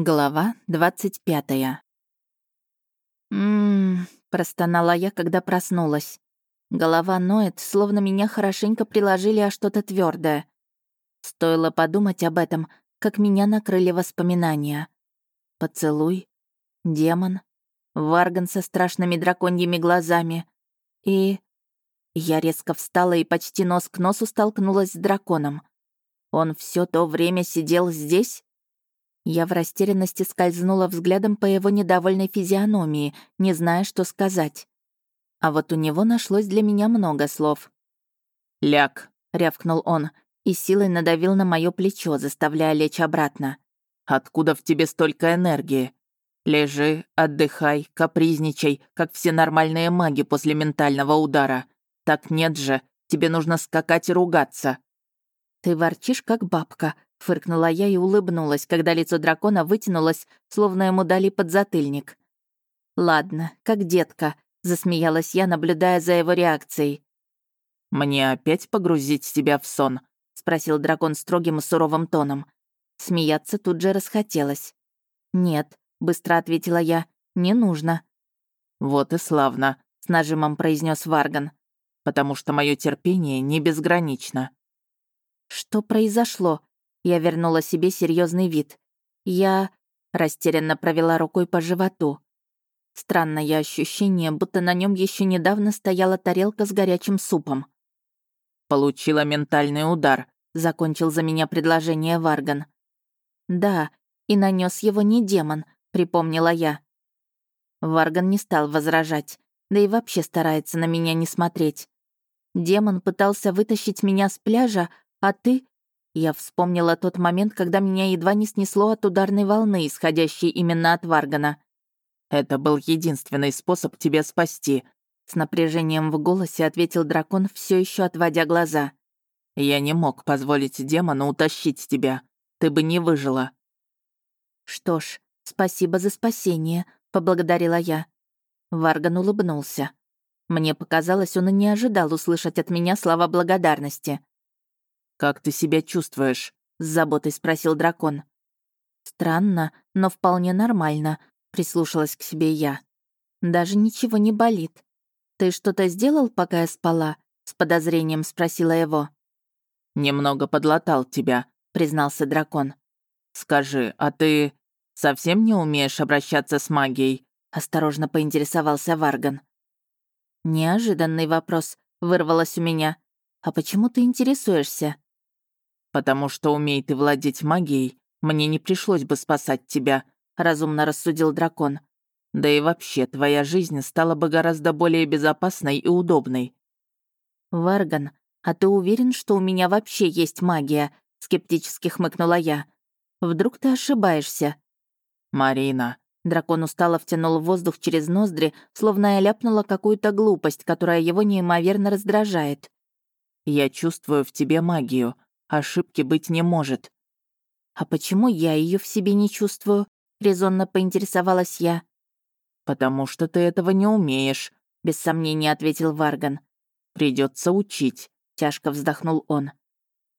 Глава двадцать пятая. «Ммм...» — простонала я, когда проснулась. Голова ноет, словно меня хорошенько приложили о что-то твердое. Стоило подумать об этом, как меня накрыли воспоминания. Поцелуй, демон, варган со страшными драконьими глазами и... Я резко встала и почти нос к носу столкнулась с драконом. Он все то время сидел здесь? Я в растерянности скользнула взглядом по его недовольной физиономии, не зная, что сказать. А вот у него нашлось для меня много слов. «Ляг», — рявкнул он, и силой надавил на мое плечо, заставляя лечь обратно. «Откуда в тебе столько энергии? Лежи, отдыхай, капризничай, как все нормальные маги после ментального удара. Так нет же, тебе нужно скакать и ругаться». «Ты ворчишь, как бабка», Фыркнула я и улыбнулась, когда лицо дракона вытянулось, словно ему дали подзатыльник. «Ладно, как детка», — засмеялась я, наблюдая за его реакцией. «Мне опять погрузить тебя в сон?» — спросил дракон строгим и суровым тоном. Смеяться тут же расхотелось. «Нет», — быстро ответила я, — «не нужно». «Вот и славно», — с нажимом произнес Варган. «Потому что мое терпение не безгранично». «Что произошло?» Я вернула себе серьезный вид. Я растерянно провела рукой по животу. Странное ощущение, будто на нем еще недавно стояла тарелка с горячим супом. «Получила ментальный удар», — закончил за меня предложение Варган. «Да, и нанес его не демон», — припомнила я. Варган не стал возражать, да и вообще старается на меня не смотреть. Демон пытался вытащить меня с пляжа, а ты я вспомнила тот момент, когда меня едва не снесло от ударной волны, исходящей именно от Варгана. «Это был единственный способ тебя спасти», — с напряжением в голосе ответил дракон, все еще отводя глаза. «Я не мог позволить демону утащить тебя. Ты бы не выжила». «Что ж, спасибо за спасение», — поблагодарила я. Варган улыбнулся. Мне показалось, он и не ожидал услышать от меня слова благодарности. «Как ты себя чувствуешь?» — с заботой спросил дракон. «Странно, но вполне нормально», — прислушалась к себе я. «Даже ничего не болит. Ты что-то сделал, пока я спала?» — с подозрением спросила его. «Немного подлатал тебя», — признался дракон. «Скажи, а ты совсем не умеешь обращаться с магией?» — осторожно поинтересовался Варган. Неожиданный вопрос вырвалось у меня. «А почему ты интересуешься?» «Потому что умей ты владеть магией, мне не пришлось бы спасать тебя», — разумно рассудил дракон. «Да и вообще, твоя жизнь стала бы гораздо более безопасной и удобной». «Варган, а ты уверен, что у меня вообще есть магия?» — скептически хмыкнула я. «Вдруг ты ошибаешься?» «Марина». Дракон устало втянул воздух через ноздри, словно я ляпнула какую-то глупость, которая его неимоверно раздражает. «Я чувствую в тебе магию. Ошибки быть не может. «А почему я ее в себе не чувствую?» — резонно поинтересовалась я. «Потому что ты этого не умеешь», — без сомнения ответил Варган. Придется учить», — тяжко вздохнул он.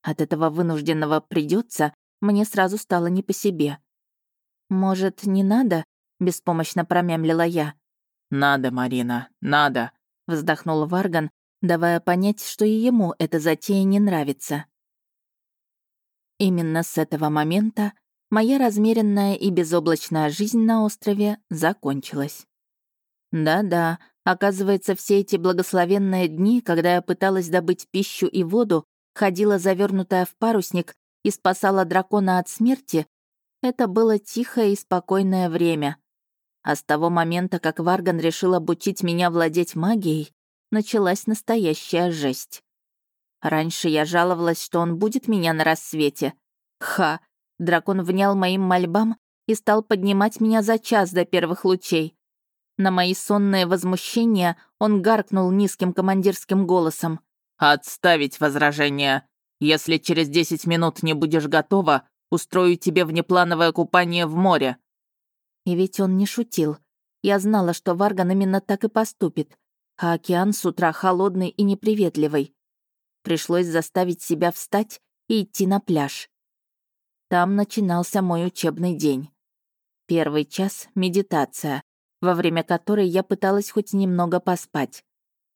От этого вынужденного придется мне сразу стало не по себе. «Может, не надо?» — беспомощно промямлила я. «Надо, Марина, надо», — вздохнул Варган, давая понять, что и ему эта затея не нравится. Именно с этого момента моя размеренная и безоблачная жизнь на острове закончилась. Да-да, оказывается, все эти благословенные дни, когда я пыталась добыть пищу и воду, ходила завернутая в парусник и спасала дракона от смерти, это было тихое и спокойное время. А с того момента, как Варган решил обучить меня владеть магией, началась настоящая жесть. Раньше я жаловалась, что он будет меня на рассвете. Ха! Дракон внял моим мольбам и стал поднимать меня за час до первых лучей. На мои сонные возмущения он гаркнул низким командирским голосом. «Отставить возражение. Если через десять минут не будешь готова, устрою тебе внеплановое купание в море». И ведь он не шутил. Я знала, что Варган именно так и поступит. А океан с утра холодный и неприветливый. Пришлось заставить себя встать и идти на пляж. Там начинался мой учебный день. Первый час — медитация, во время которой я пыталась хоть немного поспать.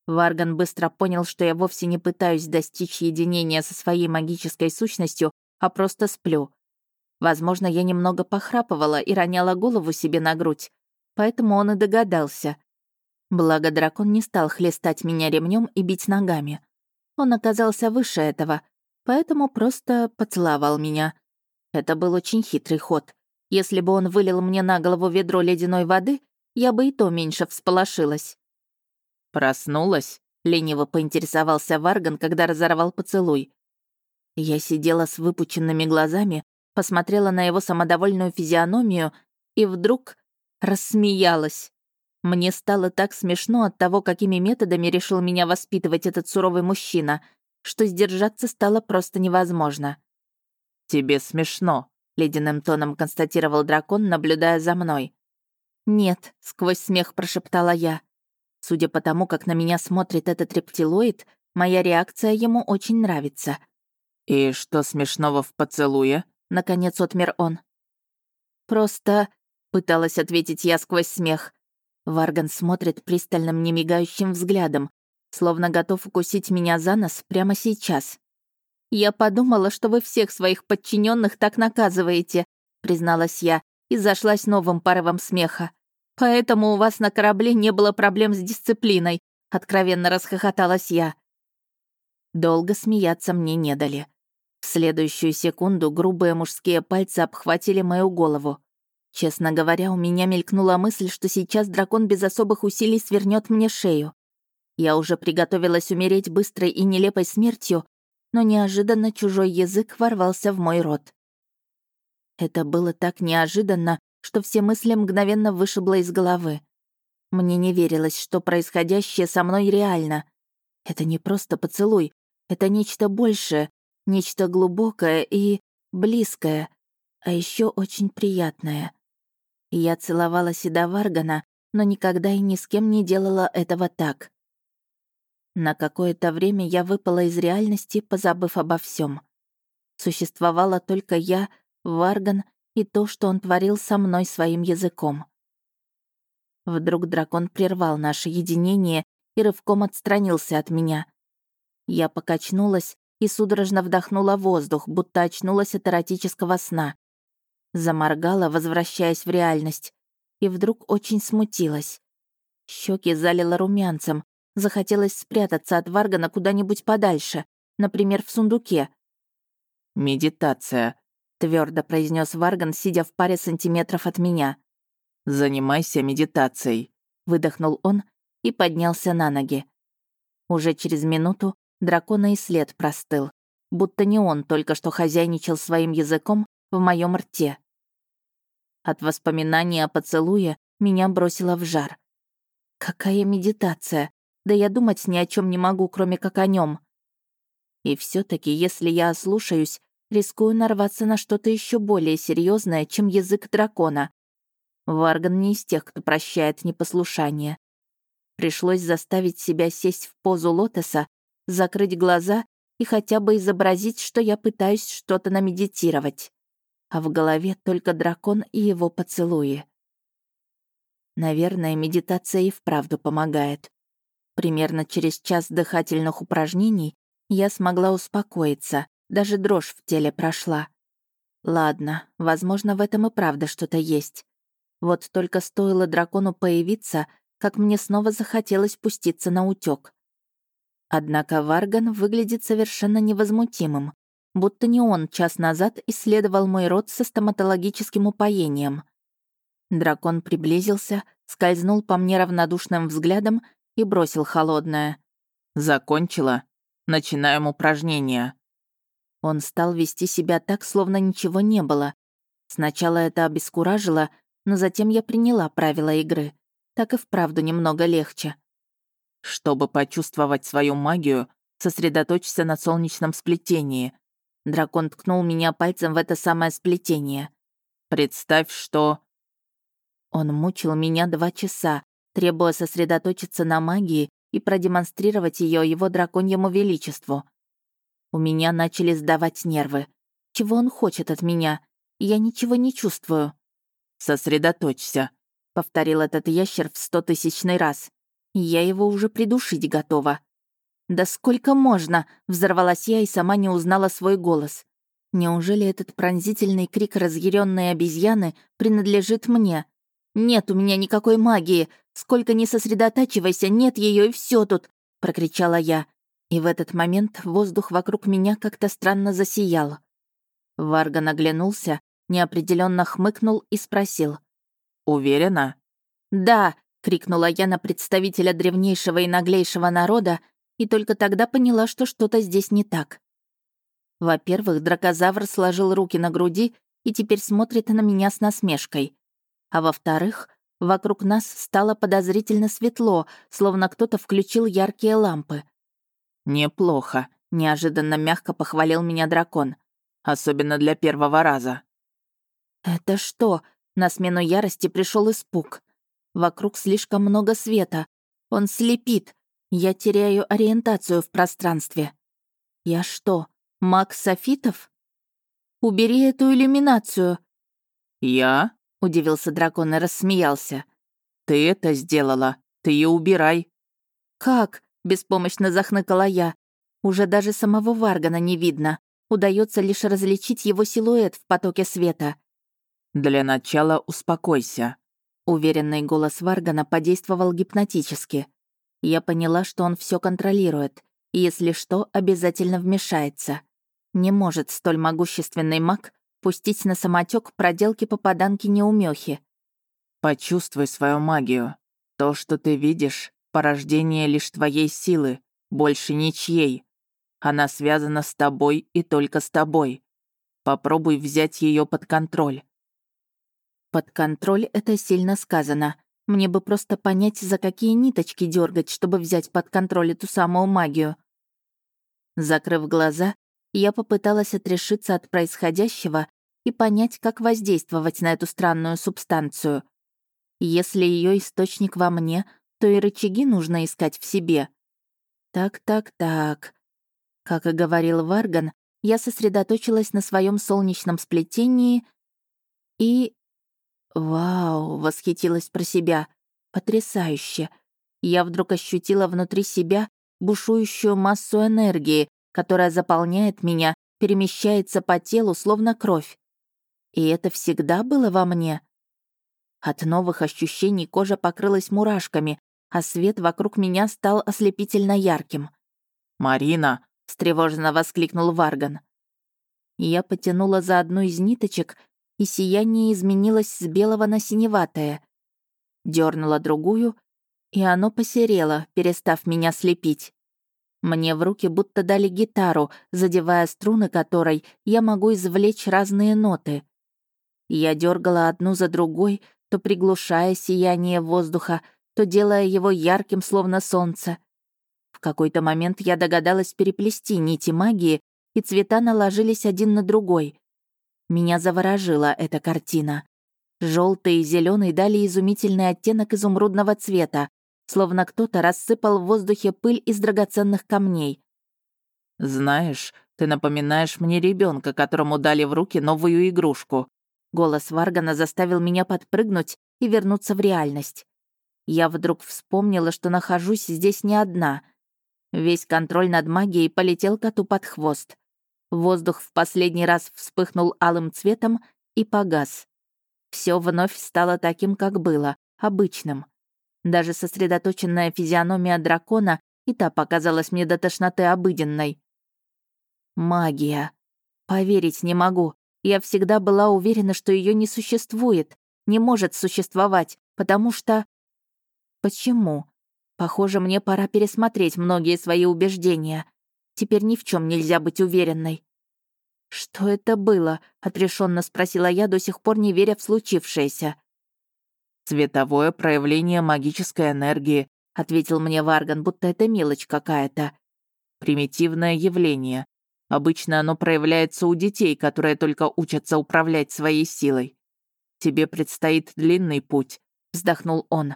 Варган быстро понял, что я вовсе не пытаюсь достичь единения со своей магической сущностью, а просто сплю. Возможно, я немного похрапывала и роняла голову себе на грудь, поэтому он и догадался. Благо, дракон не стал хлестать меня ремнем и бить ногами. Он оказался выше этого, поэтому просто поцеловал меня. Это был очень хитрый ход. Если бы он вылил мне на голову ведро ледяной воды, я бы и то меньше всполошилась. «Проснулась?» — лениво поинтересовался Варган, когда разорвал поцелуй. Я сидела с выпученными глазами, посмотрела на его самодовольную физиономию и вдруг рассмеялась. Мне стало так смешно от того, какими методами решил меня воспитывать этот суровый мужчина, что сдержаться стало просто невозможно. «Тебе смешно», — ледяным тоном констатировал дракон, наблюдая за мной. «Нет», — сквозь смех прошептала я. Судя по тому, как на меня смотрит этот рептилоид, моя реакция ему очень нравится. «И что смешного в поцелуе?» — наконец отмер он. «Просто...» — пыталась ответить я сквозь смех. Варган смотрит пристальным, немигающим взглядом, словно готов укусить меня за нос прямо сейчас. «Я подумала, что вы всех своих подчиненных так наказываете», призналась я и зашлась новым порывом смеха. Поэтому у вас на корабле не было проблем с дисциплиной», — откровенно расхохоталась я. Долго смеяться мне не дали. В следующую секунду грубые мужские пальцы обхватили мою голову. Честно говоря, у меня мелькнула мысль, что сейчас дракон без особых усилий свернет мне шею. Я уже приготовилась умереть быстрой и нелепой смертью, но неожиданно чужой язык ворвался в мой рот. Это было так неожиданно, что все мысли мгновенно вышибло из головы. Мне не верилось, что происходящее со мной реально. Это не просто поцелуй, это нечто большее, нечто глубокое и близкое, а еще очень приятное. Я целовала Седа Варгана, но никогда и ни с кем не делала этого так. На какое-то время я выпала из реальности, позабыв обо всем. Существовала только я, Варган и то, что он творил со мной своим языком. Вдруг дракон прервал наше единение и рывком отстранился от меня. Я покачнулась и судорожно вдохнула воздух, будто очнулась от эротического сна. Заморгала, возвращаясь в реальность, и вдруг очень смутилась. Щеки залила румянцем, захотелось спрятаться от Варгана куда-нибудь подальше, например, в сундуке. «Медитация», твердо произнес Варган, сидя в паре сантиметров от меня. «Занимайся медитацией», — выдохнул он и поднялся на ноги. Уже через минуту дракона и след простыл, будто не он только что хозяйничал своим языком в моем рте. От воспоминания о поцелуе меня бросило в жар. Какая медитация? Да я думать ни о чем не могу, кроме как о нем. И все таки если я ослушаюсь, рискую нарваться на что-то еще более серьезное, чем язык дракона. Варган не из тех, кто прощает непослушание. Пришлось заставить себя сесть в позу лотоса, закрыть глаза и хотя бы изобразить, что я пытаюсь что-то намедитировать. А в голове только дракон и его поцелуи. Наверное, медитация и вправду помогает. Примерно через час дыхательных упражнений я смогла успокоиться, даже дрожь в теле прошла. Ладно, возможно, в этом и правда что-то есть. Вот только стоило дракону появиться, как мне снова захотелось пуститься на утёк. Однако Варган выглядит совершенно невозмутимым, будто не он час назад исследовал мой рот со стоматологическим упоением. Дракон приблизился, скользнул по мне равнодушным взглядом и бросил холодное. «Закончила? Начинаем упражнение». Он стал вести себя так, словно ничего не было. Сначала это обескуражило, но затем я приняла правила игры. Так и вправду немного легче. Чтобы почувствовать свою магию, сосредоточься на солнечном сплетении. Дракон ткнул меня пальцем в это самое сплетение. Представь, что... Он мучил меня два часа, требуя сосредоточиться на магии и продемонстрировать ее его драконьему величеству. У меня начали сдавать нервы. Чего он хочет от меня? Я ничего не чувствую. «Сосредоточься», — повторил этот ящер в стотысячный раз. «Я его уже придушить готова». «Да сколько можно?» — взорвалась я и сама не узнала свой голос. «Неужели этот пронзительный крик разъяренной обезьяны принадлежит мне? Нет у меня никакой магии. Сколько ни сосредотачивайся, нет ее и все тут!» — прокричала я. И в этот момент воздух вокруг меня как-то странно засиял. Варга наглянулся, неопределенно хмыкнул и спросил. «Уверена?» «Да!» — крикнула я на представителя древнейшего и наглейшего народа, и только тогда поняла, что что-то здесь не так. Во-первых, дракозавр сложил руки на груди и теперь смотрит на меня с насмешкой. А во-вторых, вокруг нас стало подозрительно светло, словно кто-то включил яркие лампы. «Неплохо», — неожиданно мягко похвалил меня дракон. «Особенно для первого раза». «Это что?» — на смену ярости пришел испуг. Вокруг слишком много света. Он слепит. Я теряю ориентацию в пространстве. Я что, маг Софитов? Убери эту иллюминацию. Я? Удивился дракон и рассмеялся. Ты это сделала. Ты ее убирай. Как? Беспомощно захныкала я. Уже даже самого Варгана не видно. Удается лишь различить его силуэт в потоке света. «Для начала успокойся». Уверенный голос Варгана подействовал гипнотически. Я поняла, что он все контролирует, и если что, обязательно вмешается. Не может столь могущественный маг пустить на самотек проделки попаданки неумехи. «Почувствуй свою магию. То, что ты видишь, порождение лишь твоей силы, больше ничьей. Она связана с тобой и только с тобой. Попробуй взять ее под контроль». «Под контроль» — это сильно сказано. Мне бы просто понять, за какие ниточки дергать, чтобы взять под контроль эту самую магию. Закрыв глаза, я попыталась отрешиться от происходящего и понять, как воздействовать на эту странную субстанцию. Если ее источник во мне, то и рычаги нужно искать в себе. Так-так-так. Как и говорил Варган, я сосредоточилась на своем солнечном сплетении и «Вау!» — восхитилась про себя. «Потрясающе!» Я вдруг ощутила внутри себя бушующую массу энергии, которая заполняет меня, перемещается по телу, словно кровь. И это всегда было во мне. От новых ощущений кожа покрылась мурашками, а свет вокруг меня стал ослепительно ярким. «Марина!» — встревоженно воскликнул Варган. Я потянула за одну из ниточек, и сияние изменилось с белого на синеватое. Дёрнула другую, и оно посерело, перестав меня слепить. Мне в руки будто дали гитару, задевая струны которой я могу извлечь разные ноты. Я дергала одну за другой, то приглушая сияние воздуха, то делая его ярким, словно солнце. В какой-то момент я догадалась переплести нити магии, и цвета наложились один на другой. Меня заворожила эта картина. Желтый и зеленый дали изумительный оттенок изумрудного цвета, словно кто-то рассыпал в воздухе пыль из драгоценных камней. «Знаешь, ты напоминаешь мне ребенка, которому дали в руки новую игрушку». Голос Варгана заставил меня подпрыгнуть и вернуться в реальность. Я вдруг вспомнила, что нахожусь здесь не одна. Весь контроль над магией полетел коту под хвост. Воздух в последний раз вспыхнул алым цветом и погас. Все вновь стало таким, как было, обычным. Даже сосредоточенная физиономия дракона и та показалась мне до тошноты обыденной. Магия. Поверить не могу. Я всегда была уверена, что ее не существует, не может существовать, потому что... Почему? Похоже, мне пора пересмотреть многие свои убеждения. Теперь ни в чем нельзя быть уверенной. «Что это было?» — отрешенно спросила я, до сих пор не веря в случившееся. «Цветовое проявление магической энергии», — ответил мне Варган, будто это мелочь какая-то. «Примитивное явление. Обычно оно проявляется у детей, которые только учатся управлять своей силой. Тебе предстоит длинный путь», — вздохнул он.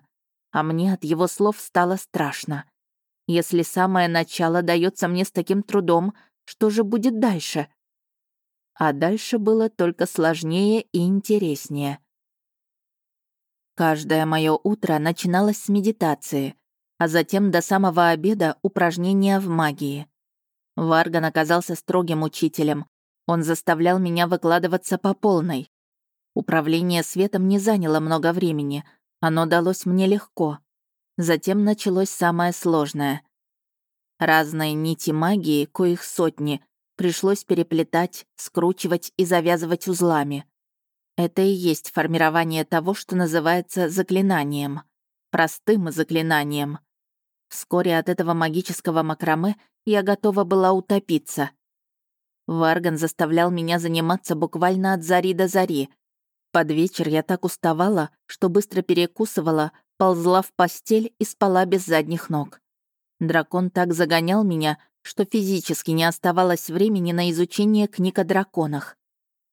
А мне от его слов стало страшно. Если самое начало дается мне с таким трудом, что же будет дальше? А дальше было только сложнее и интереснее. Каждое мое утро начиналось с медитации, а затем до самого обеда упражнения в магии. Варган оказался строгим учителем. Он заставлял меня выкладываться по полной. Управление светом не заняло много времени. Оно далось мне легко. Затем началось самое сложное. Разные нити магии, коих сотни, пришлось переплетать, скручивать и завязывать узлами. Это и есть формирование того, что называется заклинанием. Простым заклинанием. Вскоре от этого магического макраме я готова была утопиться. Варган заставлял меня заниматься буквально от зари до зари. Под вечер я так уставала, что быстро перекусывала, ползла в постель и спала без задних ног. Дракон так загонял меня, что физически не оставалось времени на изучение книг о драконах.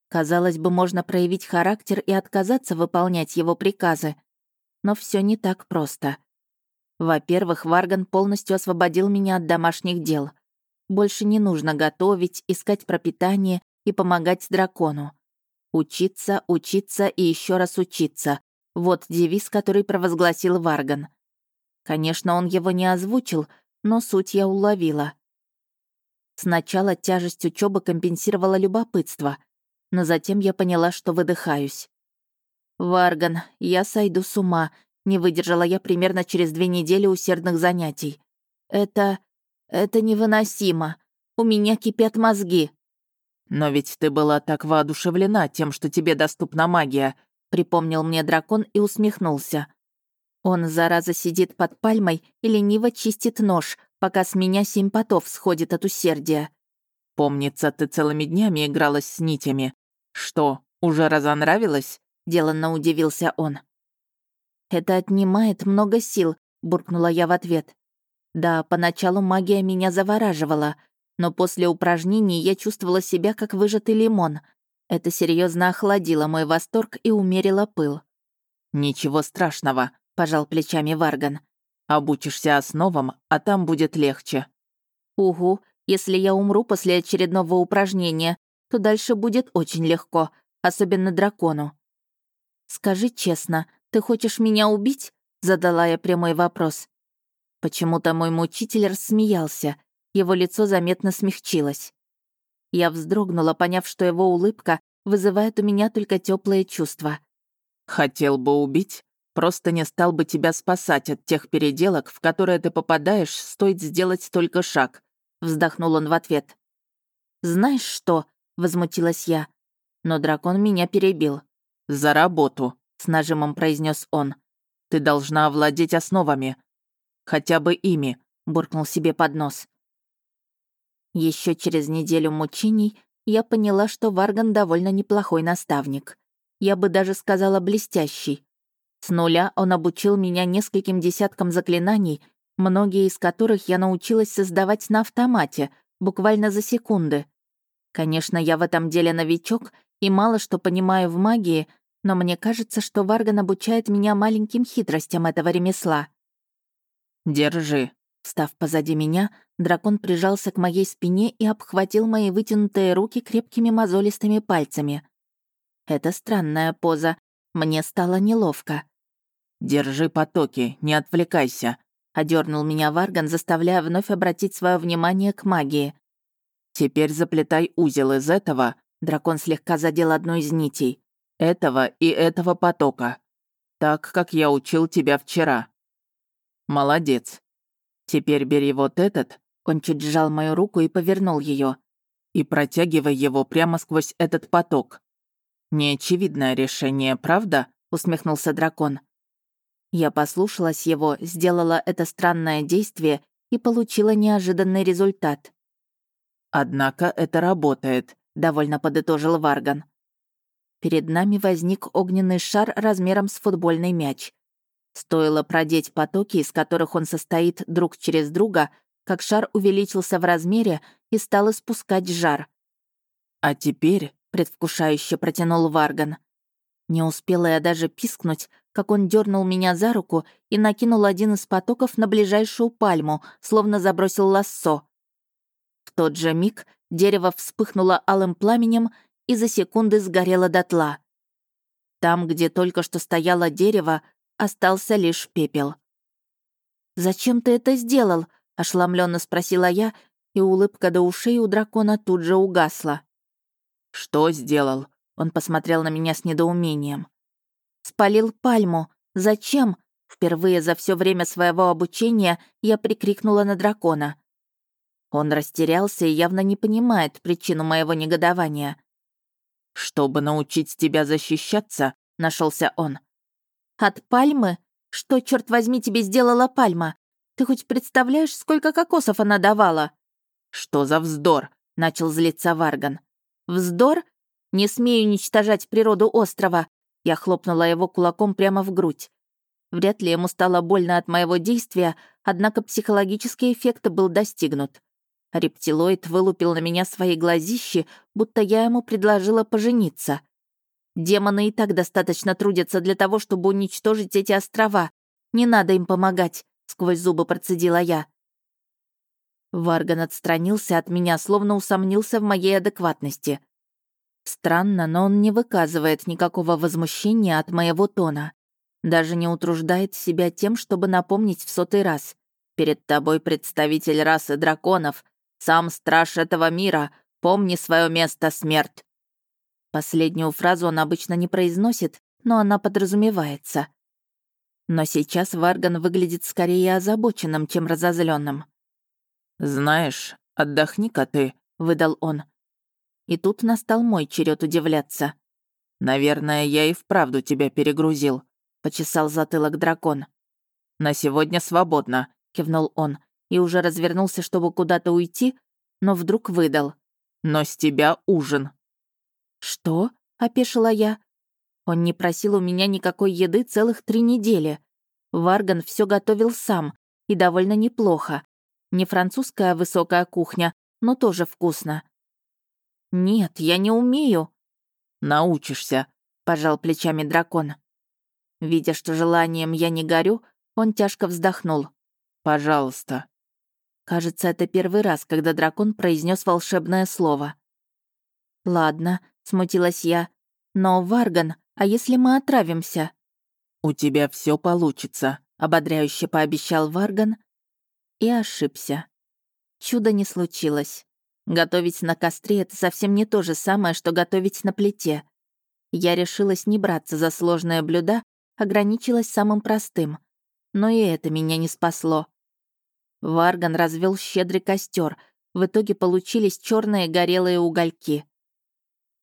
Казалось бы, можно проявить характер и отказаться выполнять его приказы. Но все не так просто. Во-первых, Варган полностью освободил меня от домашних дел. Больше не нужно готовить, искать пропитание и помогать дракону. Учиться, учиться и еще раз учиться. Вот девиз, который провозгласил Варган. Конечно, он его не озвучил, но суть я уловила. Сначала тяжесть учебы компенсировала любопытство, но затем я поняла, что выдыхаюсь. «Варган, я сойду с ума», — не выдержала я примерно через две недели усердных занятий. «Это... это невыносимо. У меня кипят мозги». «Но ведь ты была так воодушевлена тем, что тебе доступна магия», — припомнил мне дракон и усмехнулся. Он, зараза, сидит под пальмой и лениво чистит нож, пока с меня семь потов сходит от усердия. «Помнится, ты целыми днями игралась с нитями. Что, уже разонравилось?» — деланно удивился он. «Это отнимает много сил», — буркнула я в ответ. «Да, поначалу магия меня завораживала, но после упражнений я чувствовала себя как выжатый лимон. Это серьезно охладило мой восторг и умерило пыл». «Ничего страшного», — пожал плечами Варган. «Обучишься основам, а там будет легче». «Угу, если я умру после очередного упражнения, то дальше будет очень легко, особенно дракону». «Скажи честно, ты хочешь меня убить?» — задала я прямой вопрос. Почему-то мой мучитель рассмеялся, его лицо заметно смягчилось. Я вздрогнула, поняв, что его улыбка вызывает у меня только теплые чувства. «Хотел бы убить?» Просто не стал бы тебя спасать от тех переделок, в которые ты попадаешь, стоит сделать только шаг», — вздохнул он в ответ. «Знаешь что?» — возмутилась я. Но дракон меня перебил. «За работу», — с нажимом произнес он. «Ты должна овладеть основами. Хотя бы ими», — буркнул себе под нос. Еще через неделю мучений я поняла, что Варган довольно неплохой наставник. Я бы даже сказала блестящий. С нуля он обучил меня нескольким десяткам заклинаний, многие из которых я научилась создавать на автомате, буквально за секунды. Конечно, я в этом деле новичок и мало что понимаю в магии, но мне кажется, что Варган обучает меня маленьким хитростям этого ремесла. «Держи». Став позади меня, дракон прижался к моей спине и обхватил мои вытянутые руки крепкими мозолистыми пальцами. Это странная поза. Мне стало неловко. «Держи потоки, не отвлекайся», — одернул меня Варган, заставляя вновь обратить свое внимание к магии. «Теперь заплетай узел из этого», — дракон слегка задел одну из нитей, «этого и этого потока, так, как я учил тебя вчера». «Молодец. Теперь бери вот этот», — он чуть сжал мою руку и повернул ее, «и протягивай его прямо сквозь этот поток». «Неочевидное решение, правда?» — усмехнулся дракон. Я послушалась его, сделала это странное действие и получила неожиданный результат. «Однако это работает», — довольно подытожил Варган. Перед нами возник огненный шар размером с футбольный мяч. Стоило продеть потоки, из которых он состоит друг через друга, как шар увеличился в размере и стал испускать жар. «А теперь», — предвкушающе протянул Варган. Не успела я даже пискнуть, как он дернул меня за руку и накинул один из потоков на ближайшую пальму, словно забросил лассо. В тот же миг дерево вспыхнуло алым пламенем и за секунды сгорело дотла. Там, где только что стояло дерево, остался лишь пепел. «Зачем ты это сделал?» — ошеломленно спросила я, и улыбка до ушей у дракона тут же угасла. «Что сделал?» — он посмотрел на меня с недоумением. «Спалил пальму. Зачем?» Впервые за все время своего обучения я прикрикнула на дракона. Он растерялся и явно не понимает причину моего негодования. «Чтобы научить тебя защищаться», — нашелся он. «От пальмы? Что, черт возьми, тебе сделала пальма? Ты хоть представляешь, сколько кокосов она давала?» «Что за вздор?» — начал злиться Варган. «Вздор? Не смею уничтожать природу острова!» Я хлопнула его кулаком прямо в грудь. Вряд ли ему стало больно от моего действия, однако психологический эффект был достигнут. Рептилоид вылупил на меня свои глазищи, будто я ему предложила пожениться. Демоны и так достаточно трудятся для того, чтобы уничтожить эти острова. Не надо им помогать, сквозь зубы процедила я. Варган отстранился от меня, словно усомнился в моей адекватности. Странно, но он не выказывает никакого возмущения от моего тона. Даже не утруждает себя тем, чтобы напомнить в сотый раз. «Перед тобой представитель расы драконов, сам страж этого мира, помни свое место, смерть!» Последнюю фразу он обычно не произносит, но она подразумевается. Но сейчас Варган выглядит скорее озабоченным, чем разозленным. «Знаешь, отдохни-ка ты», — выдал он. И тут настал мой черед удивляться. «Наверное, я и вправду тебя перегрузил почесал затылок дракон. «На сегодня свободно», — кивнул он, и уже развернулся, чтобы куда-то уйти, но вдруг выдал. «Но с тебя ужин». «Что?» — опешила я. Он не просил у меня никакой еды целых три недели. Варган все готовил сам, и довольно неплохо. Не французская высокая кухня, но тоже вкусно. «Нет, я не умею». «Научишься», — пожал плечами дракон. Видя, что желанием я не горю, он тяжко вздохнул. «Пожалуйста». Кажется, это первый раз, когда дракон произнес волшебное слово. «Ладно», — смутилась я. «Но, Варган, а если мы отравимся?» «У тебя все получится», — ободряюще пообещал Варган. И ошибся. Чудо не случилось. Готовить на костре — это совсем не то же самое, что готовить на плите. Я решилась не браться за сложные блюда, ограничилась самым простым. Но и это меня не спасло. Варган развел щедрый костер. В итоге получились черные горелые угольки.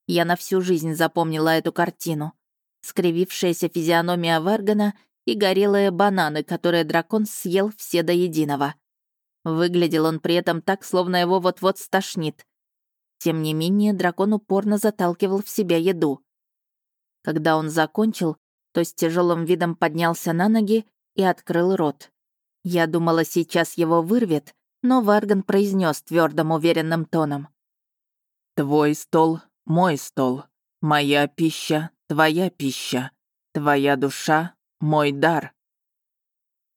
Я на всю жизнь запомнила эту картину. Скривившаяся физиономия Варгана и горелые бананы, которые дракон съел все до единого. Выглядел он при этом так, словно его вот-вот стошнит. Тем не менее, дракон упорно заталкивал в себя еду. Когда он закончил, то с тяжелым видом поднялся на ноги и открыл рот. Я думала, сейчас его вырвет, но Варган произнес твердым, уверенным тоном. «Твой стол — мой стол. Моя пища — твоя пища. Твоя душа — мой дар».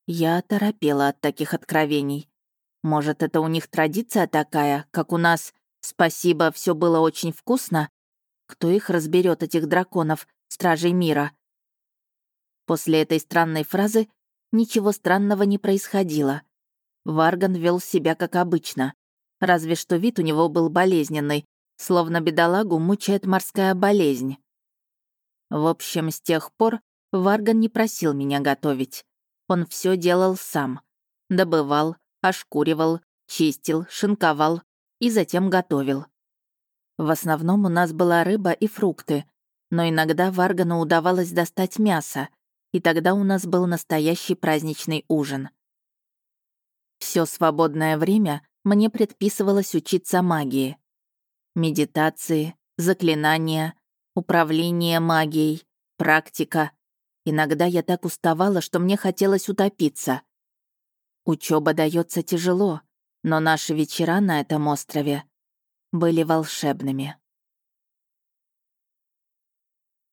Я оторопела от таких откровений. Может, это у них традиция такая, как у нас «Спасибо, все было очень вкусно»? Кто их разберет этих драконов, стражей мира? После этой странной фразы ничего странного не происходило. Варган вел себя как обычно. Разве что вид у него был болезненный, словно бедолагу мучает морская болезнь. В общем, с тех пор Варган не просил меня готовить. Он все делал сам. Добывал, ошкуривал, чистил, шинковал и затем готовил. В основном у нас была рыба и фрукты, но иногда Варгану удавалось достать мясо — и тогда у нас был настоящий праздничный ужин. Все свободное время мне предписывалось учиться магии. Медитации, заклинания, управление магией, практика. Иногда я так уставала, что мне хотелось утопиться. Учеба дается тяжело, но наши вечера на этом острове были волшебными.